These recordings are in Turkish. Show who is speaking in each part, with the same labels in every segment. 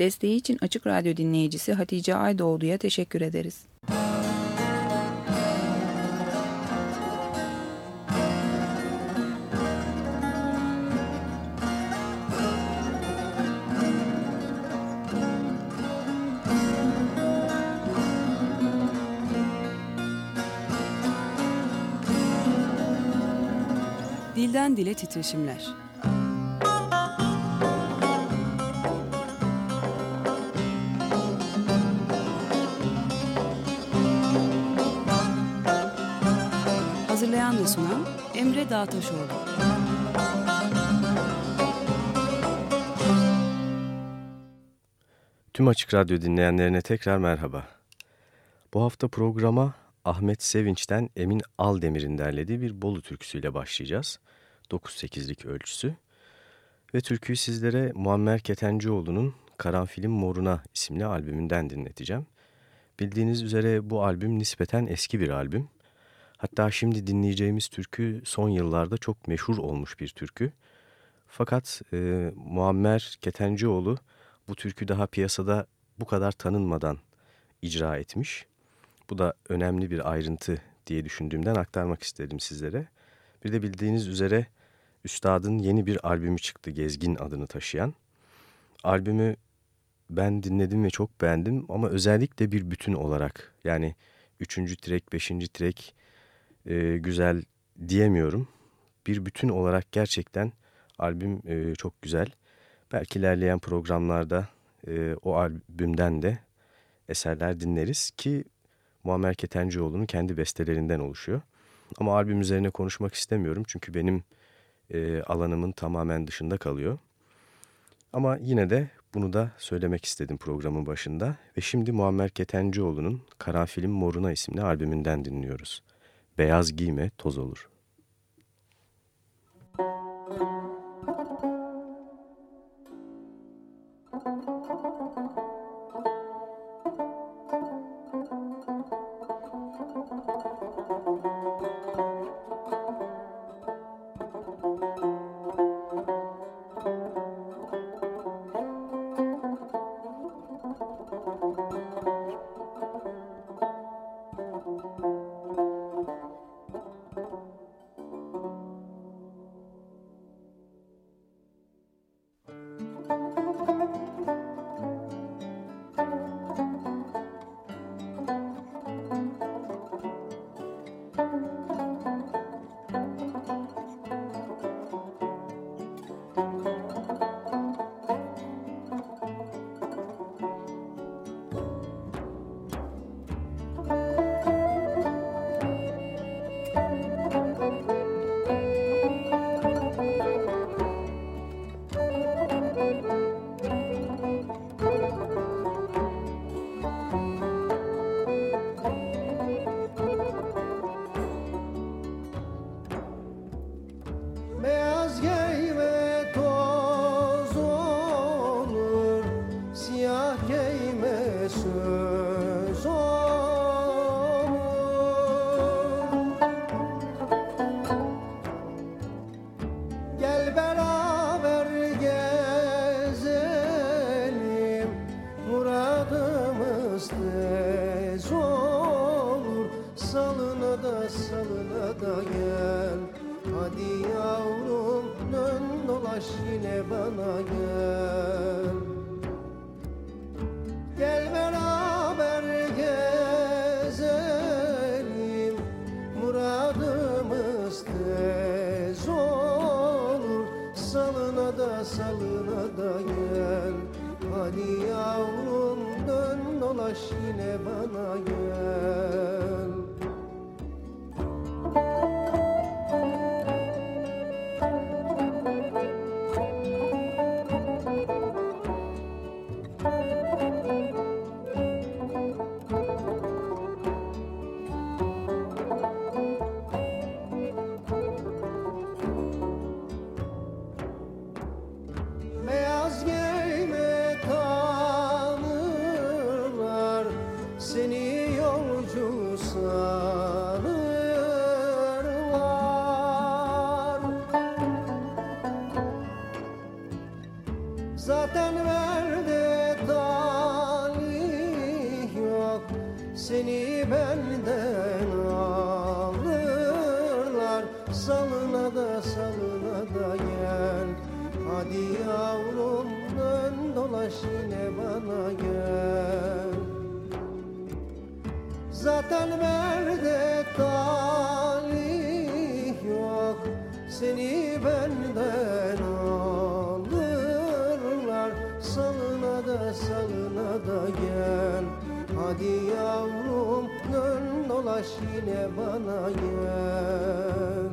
Speaker 1: Desteği için Açık Radyo dinleyicisi Hatice Aydoğdu'ya teşekkür ederiz.
Speaker 2: Dilden Dile Titreşimler Dağtaşoğlu
Speaker 3: Tüm Açık Radyo dinleyenlerine tekrar merhaba. Bu hafta programa Ahmet Sevinç'ten Emin Aldemir'in derlediği bir Bolu türküsüyle başlayacağız. 9-8'lik ölçüsü. Ve türküyü sizlere Muammer Ketencioğlu'nun Karanfilin Moruna isimli albümünden dinleteceğim. Bildiğiniz üzere bu albüm nispeten eski bir albüm. Hatta şimdi dinleyeceğimiz türkü son yıllarda çok meşhur olmuş bir türkü. Fakat e, Muammer Ketencioğlu bu türkü daha piyasada bu kadar tanınmadan icra etmiş. Bu da önemli bir ayrıntı diye düşündüğümden aktarmak istedim sizlere. Bir de bildiğiniz üzere Üstad'ın yeni bir albümü çıktı Gezgin adını taşıyan. Albümü ben dinledim ve çok beğendim ama özellikle bir bütün olarak yani üçüncü trek, beşinci trek e, güzel diyemiyorum. Bir bütün olarak gerçekten albüm e, çok güzel. Belki ilerleyen programlarda e, o albümden de eserler dinleriz ki Muammer Ketencioğlu'nun kendi bestelerinden oluşuyor. Ama albüm üzerine konuşmak istemiyorum çünkü benim e, alanımın tamamen dışında kalıyor. Ama yine de bunu da söylemek istedim programın başında. Ve şimdi Muammer Ketencioğlu'nun Karanfilin Moruna isimli albümünden dinliyoruz. Beyaz giyme toz olur. Nerede talih yok.
Speaker 4: Seni benden alırlar. Salına da salına da gel. Hadi yavrum dön dolaş yine bana gel. Zaten nerede talih yok. Seni benden Salına da salına da gel. Hadi yavrum dön dolaş yine bana gel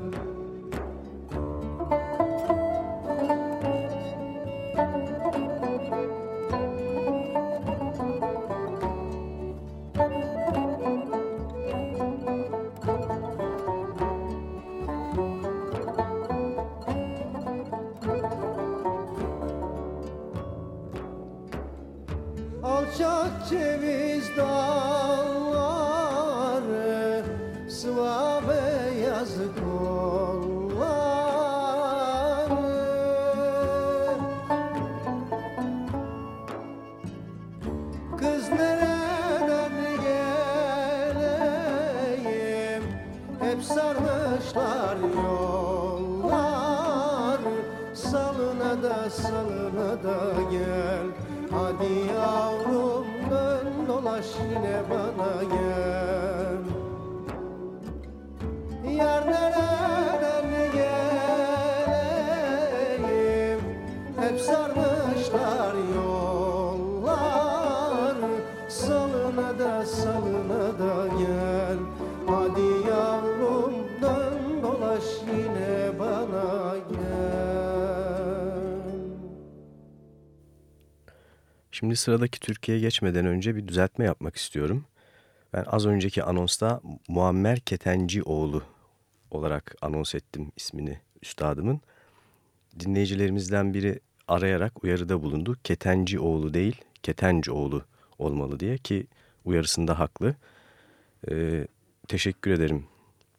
Speaker 4: yine bana gel
Speaker 3: Şimdi sıradaki Türkiye'ye geçmeden önce bir düzeltme yapmak istiyorum. Ben az önceki anonsta Muammer Ketencioğlu olarak anons ettim ismini üstadımın. Dinleyicilerimizden biri arayarak uyarıda bulundu. Ketencioğlu değil, Ketencioğlu olmalı diye ki uyarısında haklı. Ee, teşekkür ederim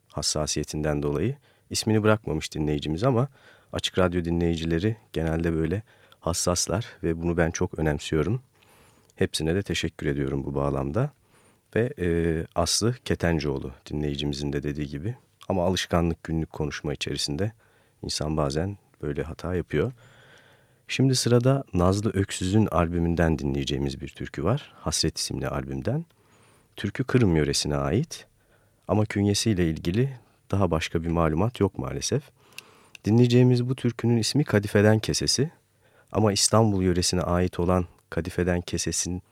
Speaker 3: hassasiyetinden dolayı. İsmini bırakmamış dinleyicimiz ama Açık Radyo dinleyicileri genelde böyle hassaslar ve bunu ben çok önemsiyorum. Hepsine de teşekkür ediyorum bu bağlamda. Ve e, Aslı Ketencoğlu dinleyicimizin de dediği gibi. Ama alışkanlık günlük konuşma içerisinde insan bazen böyle hata yapıyor. Şimdi sırada Nazlı Öksüz'ün albümünden dinleyeceğimiz bir türkü var. Hasret isimli albümden. Türkü Kırım yöresine ait ama künyesiyle ilgili daha başka bir malumat yok maalesef. Dinleyeceğimiz bu türkünün ismi Kadifeden Kesesi ama İstanbul yöresine ait olan Kadifeden Kesesin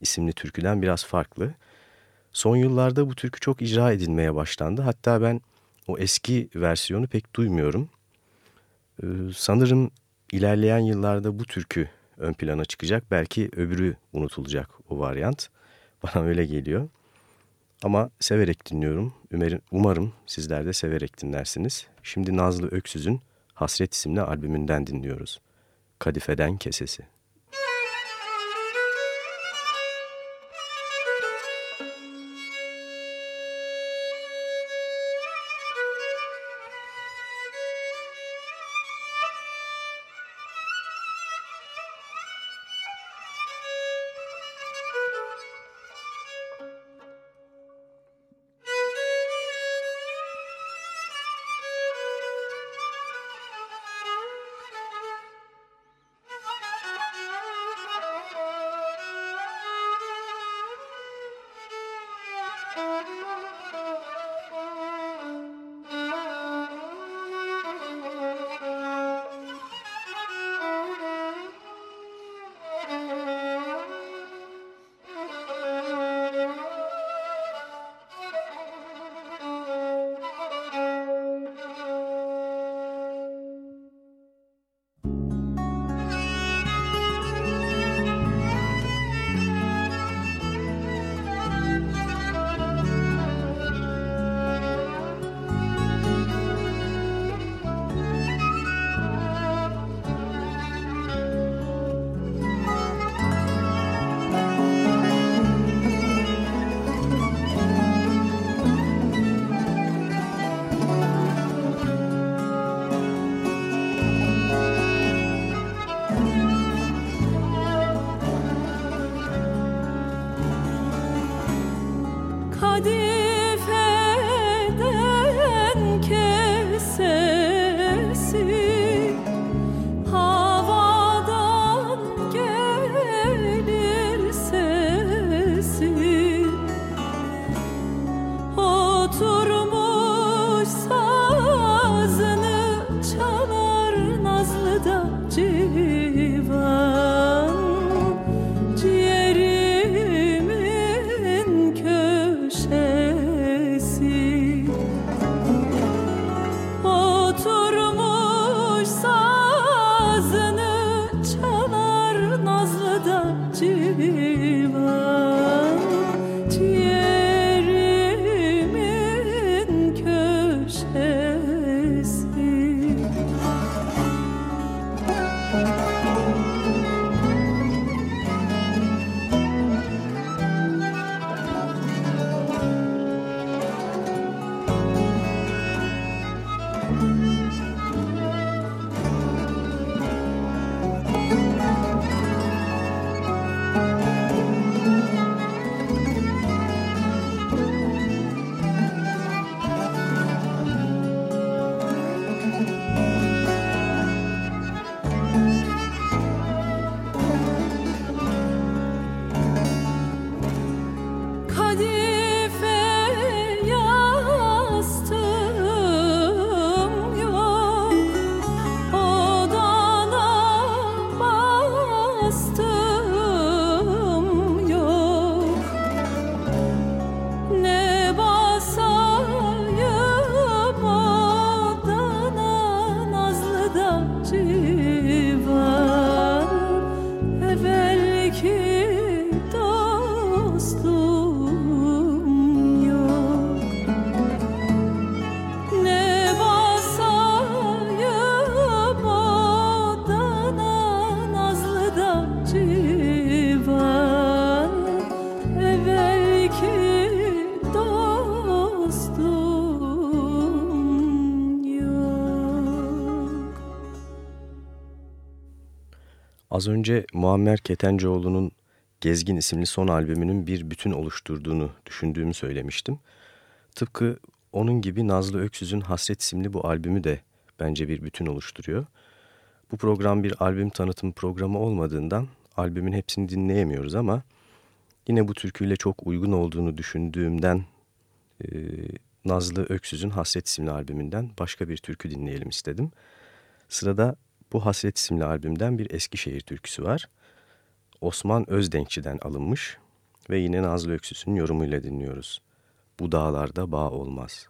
Speaker 3: isimli türküden biraz farklı. Son yıllarda bu türkü çok icra edilmeye başlandı. Hatta ben o eski versiyonu pek duymuyorum. Ee, sanırım ilerleyen yıllarda bu türkü ön plana çıkacak. Belki öbürü unutulacak o varyant. Bana öyle geliyor. Ama severek dinliyorum. Umarım, umarım sizler de severek dinlersiniz. Şimdi Nazlı Öksüz'ün Hasret isimli albümünden dinliyoruz. Kadifeden Kesesi.
Speaker 5: ifade
Speaker 2: Az önce Muammer Ketencoğlu'nun Gezgin isimli son albümünün bir bütün oluşturduğunu düşündüğümü söylemiştim. Tıpkı onun gibi Nazlı Öksüz'ün Hasret isimli bu albümü de bence bir bütün oluşturuyor. Bu program bir albüm tanıtım programı olmadığından albümün hepsini dinleyemiyoruz ama yine bu türküyle çok uygun olduğunu düşündüğümden e, Nazlı Öksüz'ün Hasret isimli albümünden başka bir türkü dinleyelim istedim. Sırada bu Hasret isimli albümden bir Eskişehir türküsü var. Osman Özdenkçi'den alınmış ve yine Nazlı Öksüz'ün yorumuyla dinliyoruz. Bu dağlarda bağ olmaz.''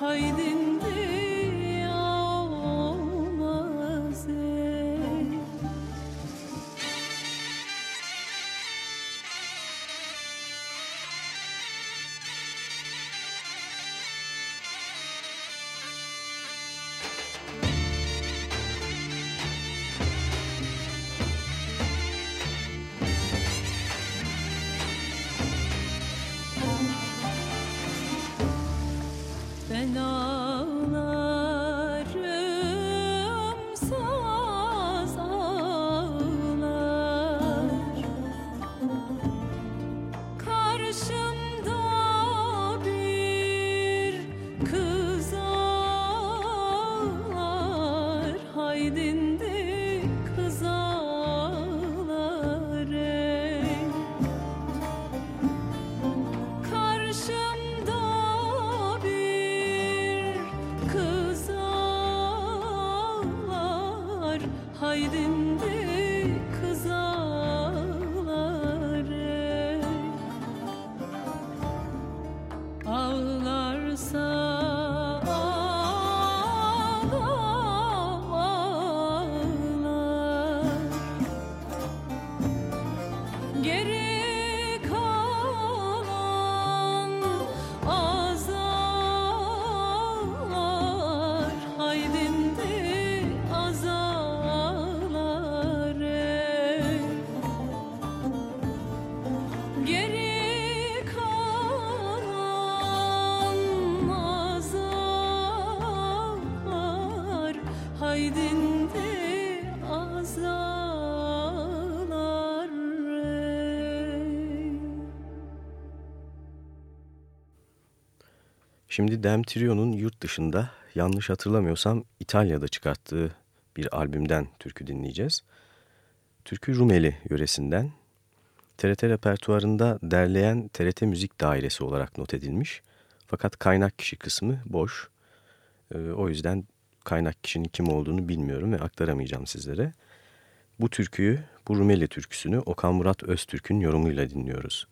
Speaker 3: Haydi Şimdi Dem Trio'nun yurt dışında yanlış hatırlamıyorsam İtalya'da çıkarttığı bir albümden türkü dinleyeceğiz. Türkü Rumeli yöresinden TRT repertuarında derleyen TRT Müzik Dairesi olarak not edilmiş. Fakat kaynak kişi kısmı boş. Ee, o yüzden kaynak kişinin kim olduğunu bilmiyorum ve aktaramayacağım sizlere. Bu türküyü, bu Rumeli türküsünü Okan Murat Öztürk'ün yorumuyla dinliyoruz.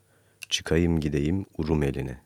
Speaker 3: Çıkayım gideyim Rumeli'ne.
Speaker 5: Bize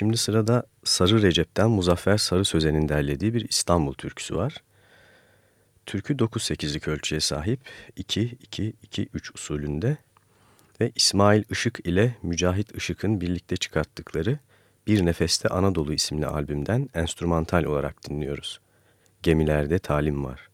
Speaker 3: Şimdi sırada Sarı Recep'ten Muzaffer Sarı Sözen'in derlediği bir İstanbul türküsü var. Türkü 9-8'lik ölçüye sahip 2-2-2-3 usulünde ve İsmail Işık ile Mücahit Işık'ın birlikte çıkarttıkları Bir Nefeste Anadolu isimli albümden enstrümantal olarak dinliyoruz. Gemilerde talim var.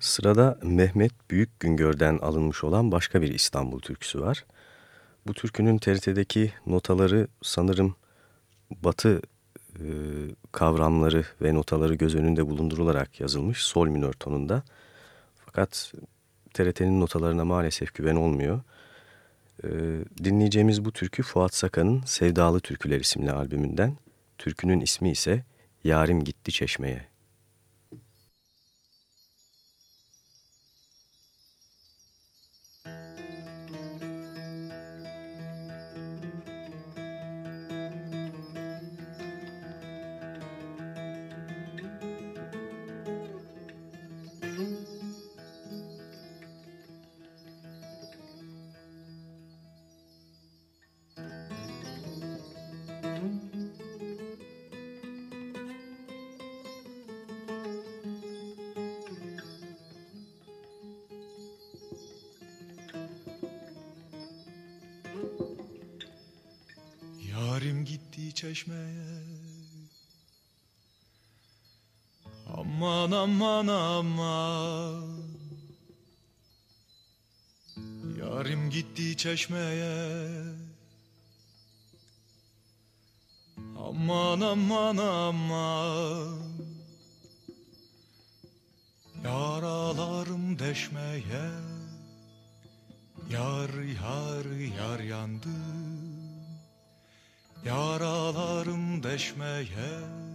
Speaker 3: Sırada Mehmet Büyük Güngör'den alınmış olan başka bir İstanbul türküsü var. Bu türkünün TRT'deki notaları sanırım batı e, kavramları ve notaları göz önünde bulundurularak yazılmış sol minör tonunda. Fakat TRT'nin notalarına maalesef güven olmuyor. E, dinleyeceğimiz bu türkü Fuat Sakan'ın Sevdalı Türküler isimli albümünden. Türkünün ismi ise Yarim Gitti Çeşme'ye.
Speaker 6: Çeşmeye Aman aman aman. Yaralarım deşmeye. Yar yar yar yandı. Yaralarım deşmeye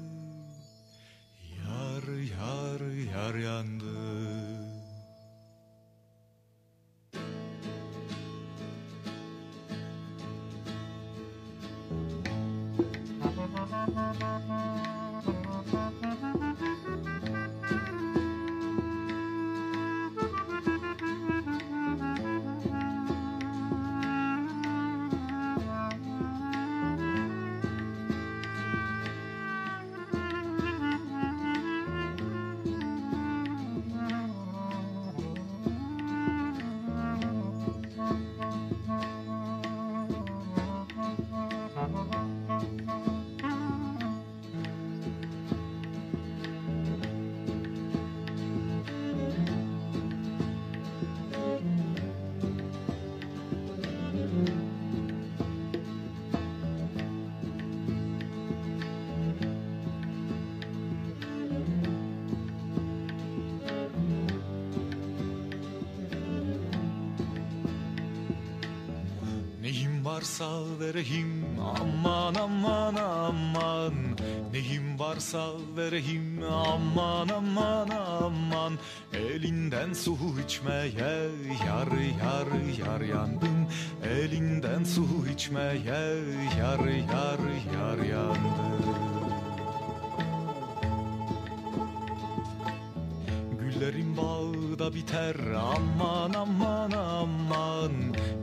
Speaker 6: Varsa vereyim aman aman aman. Neyim varsa vereyim aman aman aman. Elinden su içmeye yar yar yar yandım. Elinden su içmeye yar yar yar yandım aman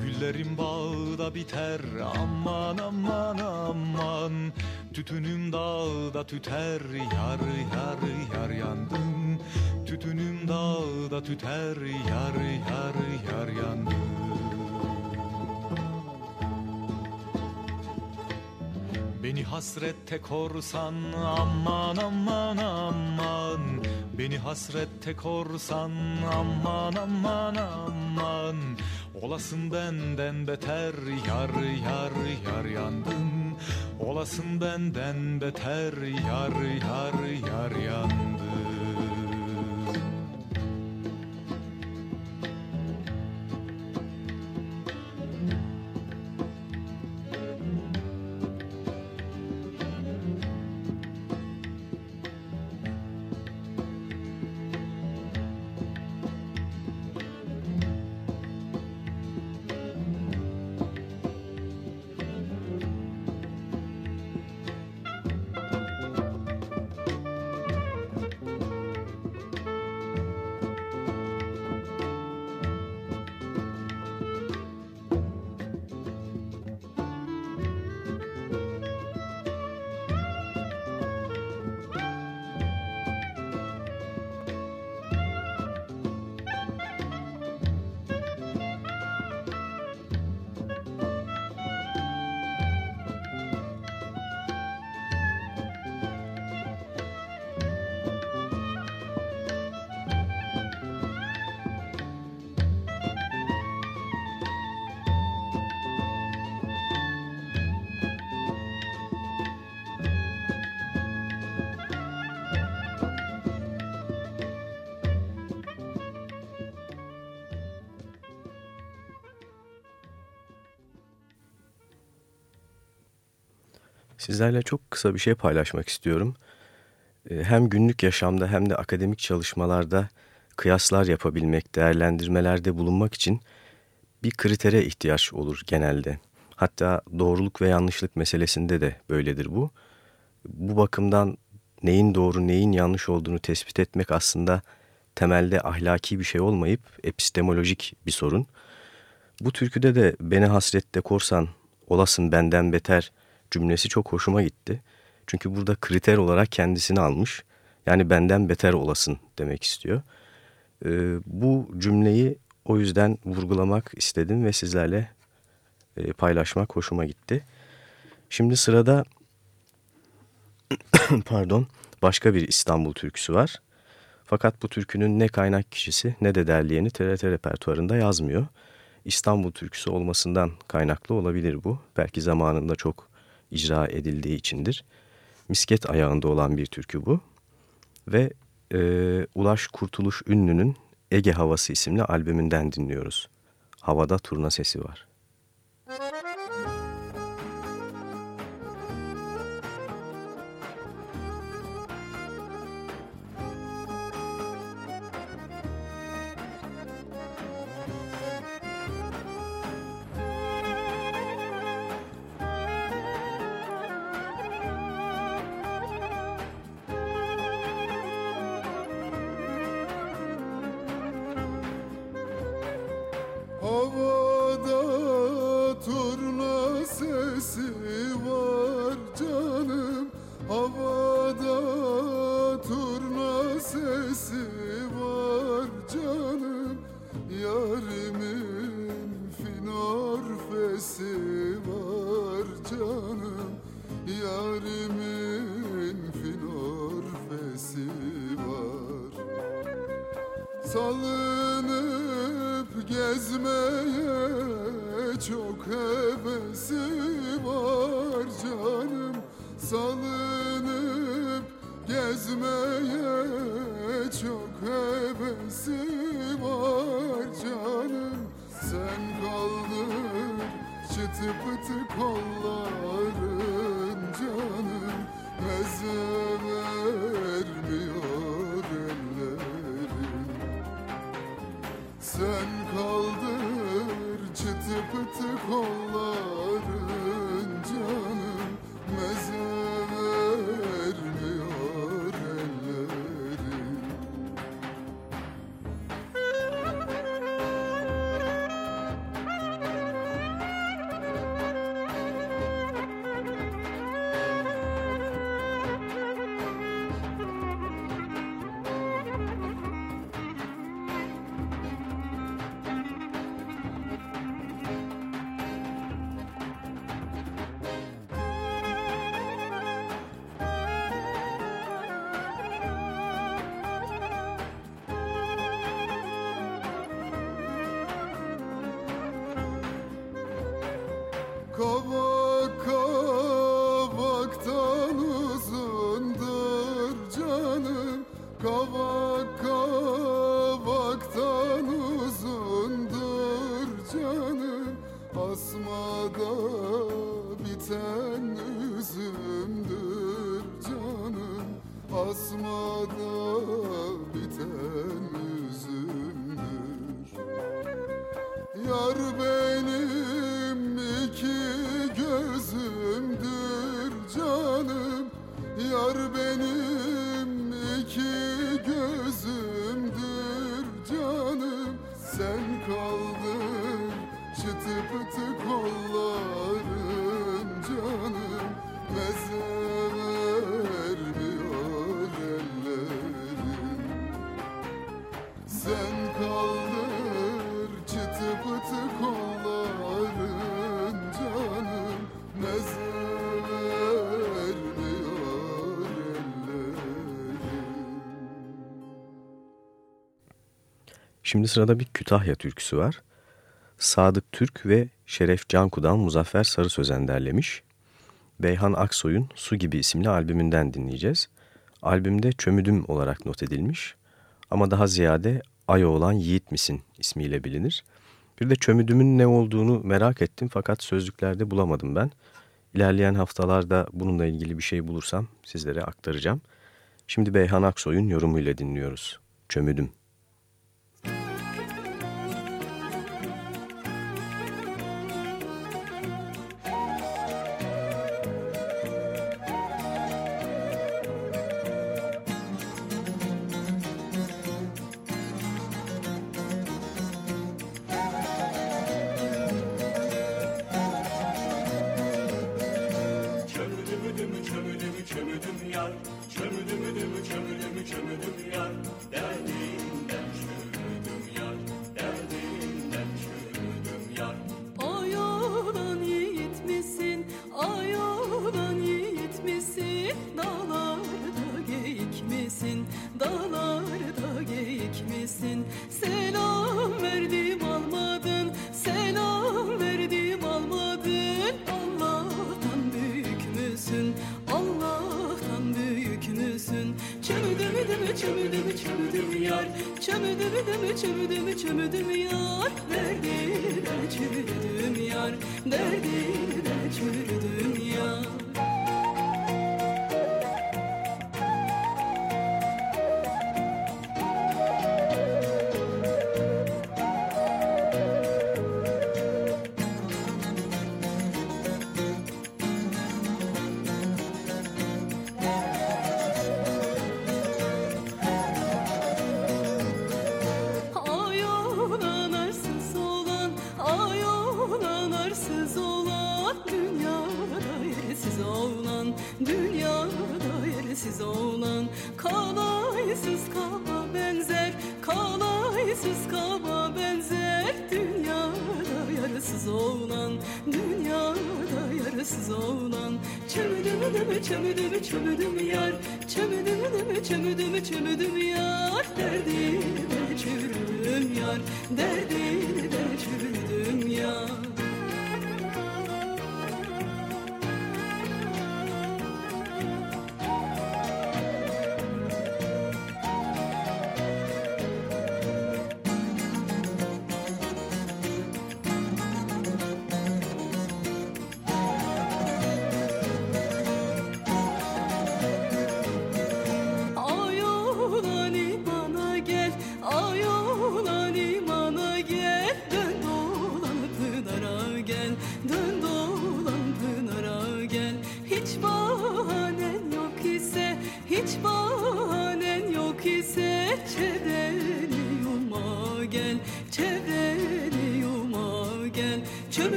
Speaker 6: Güllerin bağda biter. Aman aman aman Tütünüm dağda tüter. Yar yar yar yandım. Tütünüm dağda tüter. Yar yar yar yandım. Beni hasrette korsan aman aman aman Beni hasrette korsan aman aman aman. Olasın benden beter yar yar yar yandım Olasın benden beter yar yar yar yandım
Speaker 3: Sizlerle çok kısa bir şey paylaşmak istiyorum. Ee, hem günlük yaşamda hem de akademik çalışmalarda kıyaslar yapabilmek, değerlendirmelerde bulunmak için bir kritere ihtiyaç olur genelde. Hatta doğruluk ve yanlışlık meselesinde de böyledir bu. Bu bakımdan neyin doğru neyin yanlış olduğunu tespit etmek aslında temelde ahlaki bir şey olmayıp epistemolojik bir sorun. Bu türküde de beni hasrette korsan olasın benden beter cümlesi çok hoşuma gitti. Çünkü burada kriter olarak kendisini almış. Yani benden beter olasın demek istiyor. Ee, bu cümleyi o yüzden vurgulamak istedim ve sizlerle e, paylaşmak hoşuma gitti.
Speaker 7: Şimdi sırada pardon başka bir İstanbul türküsü var. Fakat bu türkünün ne kaynak kişisi ne de derleyeni TRT repertuarında yazmıyor. İstanbul türküsü olmasından kaynaklı olabilir bu. Belki zamanında çok icra edildiği içindir. Misket ayağında olan bir türkü bu. Ve e, Ulaş Kurtuluş Ünlü'nün Ege Havası isimli albümünden dinliyoruz. Havada turna sesi var. Şimdi sırada bir Kütahya türküsü var. Sadık Türk ve Şeref Canku'dan Muzaffer Sarı Sözen derlemiş. Beyhan Aksoy'un Su Gibi isimli albümünden dinleyeceğiz. Albümde Çömüdüm olarak not edilmiş ama daha ziyade Aya olan Yiğit Misin ismiyle bilinir. Bir de Çömüdüm'ün ne olduğunu merak ettim fakat sözlüklerde bulamadım ben. İlerleyen haftalarda bununla ilgili bir şey bulursam sizlere aktaracağım. Şimdi Beyhan Aksoy'un yorumuyla dinliyoruz. Çömüdüm.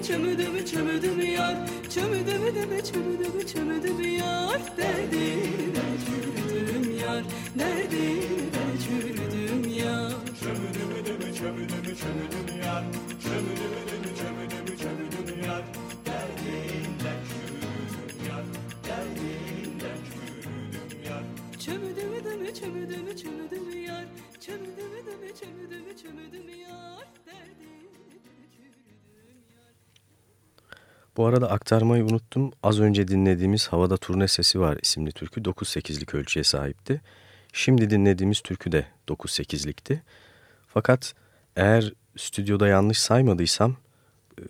Speaker 8: Çömüdüm çömüdüm yar.
Speaker 2: Çömüdüm deme çömüdüm çömüdüm yar. Derdine çürüdüm yar? Derdine çürüdüm yar?
Speaker 5: Çömüdüm deme çömüdüm çömüdüm yar. Çömüdüm deme çömüdüm çömüdüm yar
Speaker 2: Deme çömüdüm çömüdüm yar Çömüdüm deme çömüdüm çömüdüm yar
Speaker 3: Bu arada aktarmayı unuttum. Az önce dinlediğimiz Havada Turne Sesi Var isimli türkü 9-8'lik ölçüye sahipti. Şimdi dinlediğimiz türkü de 9-8'likti. Fakat eğer stüdyoda yanlış saymadıysam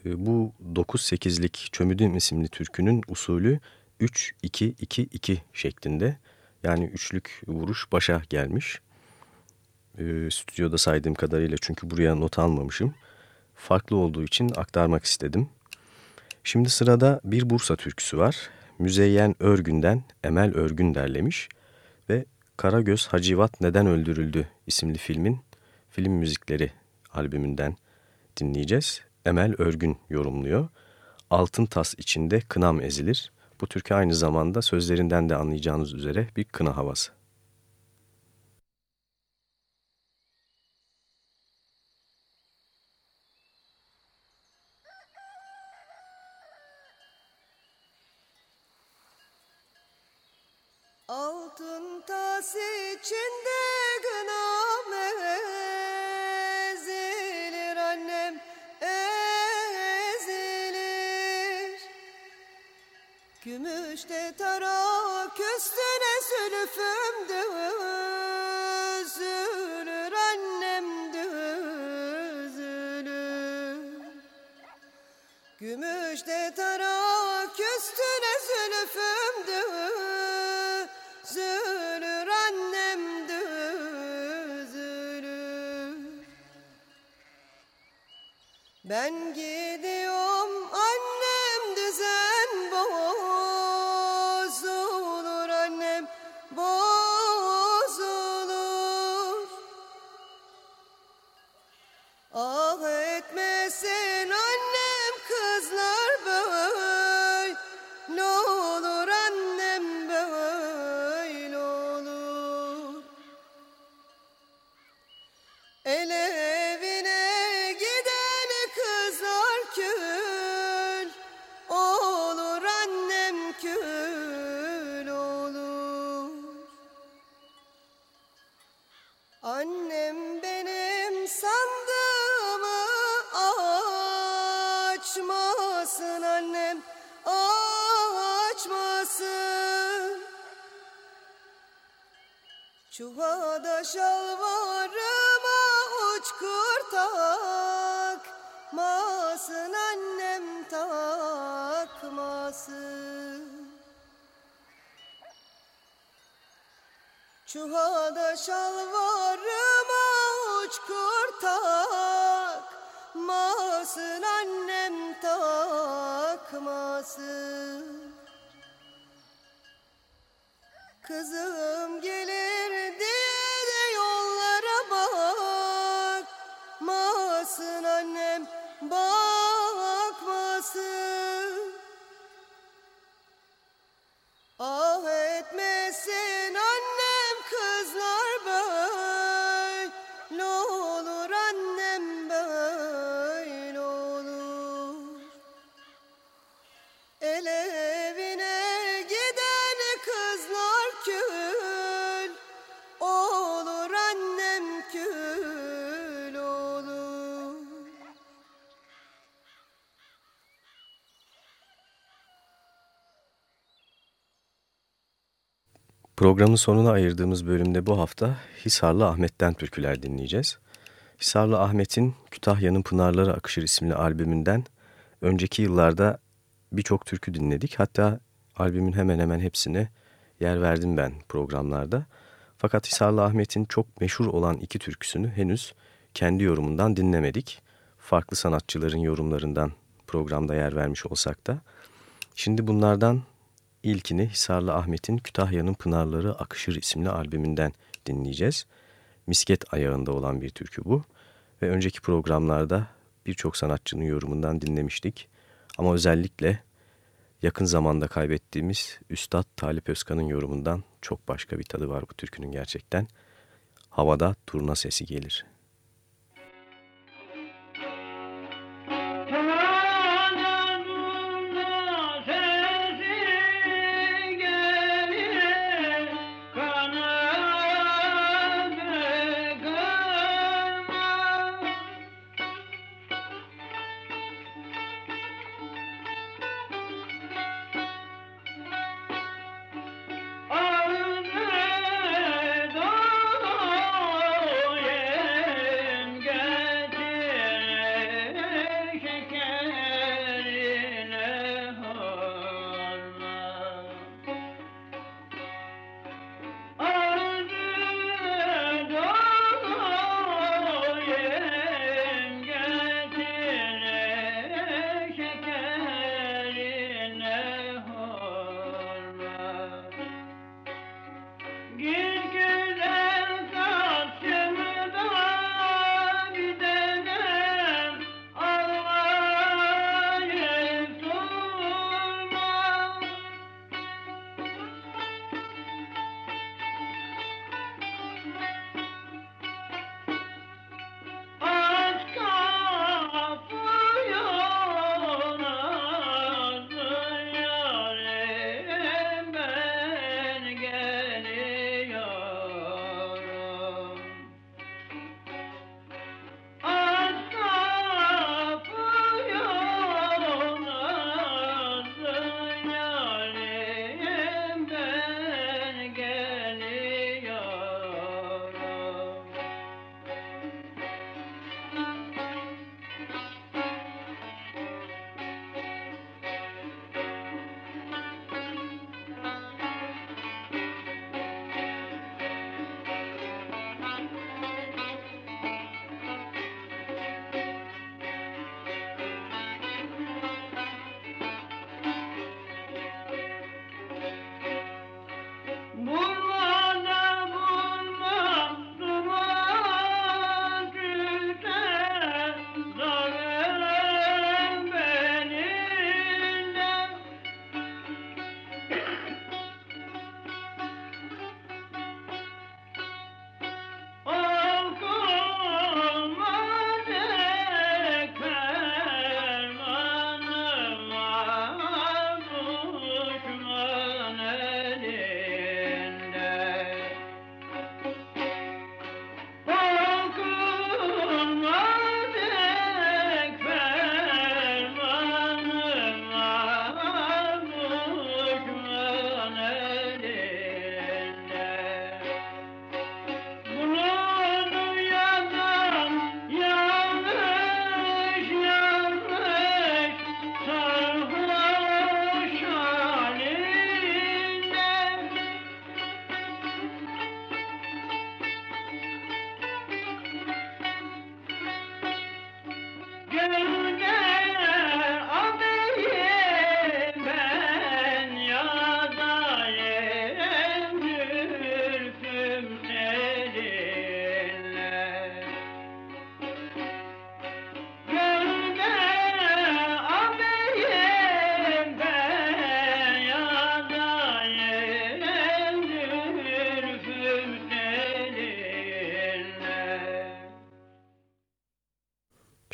Speaker 3: e, bu 9-8'lik Çömüdüm isimli türkünün usulü 3-2-2-2 şeklinde. Yani üçlük vuruş başa gelmiş. E, stüdyoda saydığım kadarıyla çünkü buraya not almamışım. Farklı olduğu için aktarmak istedim. Şimdi sırada bir Bursa türküsü var. Müzeyyen Örgün'den Emel Örgün derlemiş ve Karagöz Hacivat Neden Öldürüldü isimli filmin film müzikleri albümünden dinleyeceğiz. Emel Örgün yorumluyor. Altın tas içinde kınam ezilir. Bu türkü aynı zamanda sözlerinden de anlayacağınız üzere bir kına havası.
Speaker 9: Altın tas içinde gınam Gümüşte tarak üstüne zülfüm düzülür annem düzülür. Gümüşte tarak üstüne zülfüm düzülür Düzülür annem düzülür. Ben Çuvada şalvarıma uçkur takmasın annem takmasın. Çuhada şalvarıma uçkur takmasın annem takmasın. Kızım
Speaker 3: Programın sonuna ayırdığımız bölümde bu hafta Hisarlı Ahmet'ten türküler dinleyeceğiz. Hisarlı Ahmet'in Kütahya'nın Pınarları Akışır isimli albümünden önceki yıllarda birçok türkü dinledik. Hatta albümün hemen hemen hepsine yer verdim ben programlarda. Fakat Hisarlı Ahmet'in çok meşhur olan iki türküsünü henüz kendi yorumundan dinlemedik. Farklı sanatçıların yorumlarından programda yer vermiş olsak da. Şimdi bunlardan İlkini Hisarlı Ahmet'in Kütahya'nın Pınarları Akışır isimli albümünden dinleyeceğiz. Misket ayağında olan bir türkü bu. Ve önceki programlarda birçok sanatçının yorumundan dinlemiştik. Ama özellikle yakın zamanda kaybettiğimiz Üstad Talip Özkan'ın yorumundan çok başka bir tadı var bu türkünün gerçekten. Havada turna sesi gelir.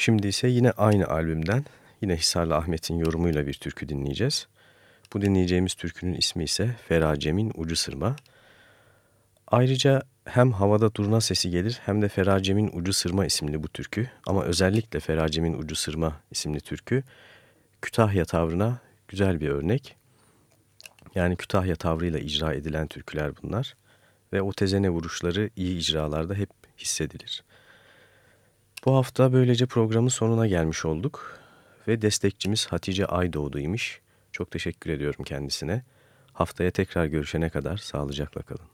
Speaker 2: Şimdi ise yine aynı albümden yine Hisarlı Ahmet'in yorumuyla bir türkü dinleyeceğiz. Bu dinleyeceğimiz türkünün ismi ise Feracem'in Ucu Sırma. Ayrıca hem havada durna sesi gelir hem de Feracem'in Ucu Sırma isimli bu türkü ama özellikle Feracem'in Ucu Sırma isimli türkü Kütahya tavrına güzel bir örnek. Yani Kütahya tavrıyla icra edilen türküler bunlar ve o tezene vuruşları iyi icralarda hep hissedilir. Bu hafta böylece programın sonuna gelmiş olduk ve destekçimiz Hatice Aydoğdu'ymuş. Çok teşekkür ediyorum kendisine. Haftaya tekrar görüşene kadar sağlıcakla kalın.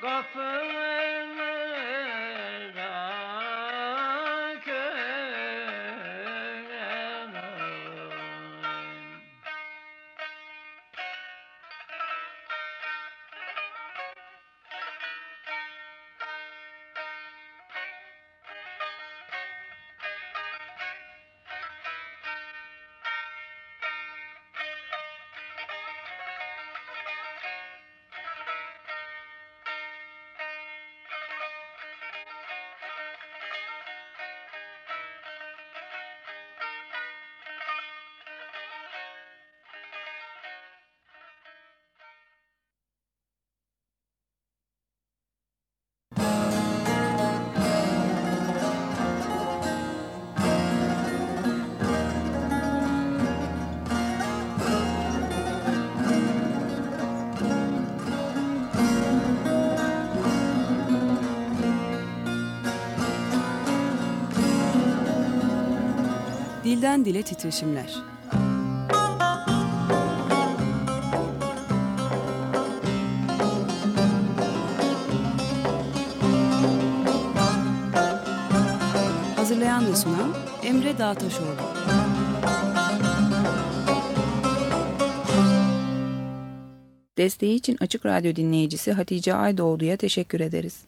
Speaker 10: Go Gafıl Dilden Dile Titreşimler Hazırlayan ve sunan Emre Dağtaşoğlu
Speaker 1: Desteği için Açık Radyo dinleyicisi Hatice Aydoğdu'ya teşekkür ederiz.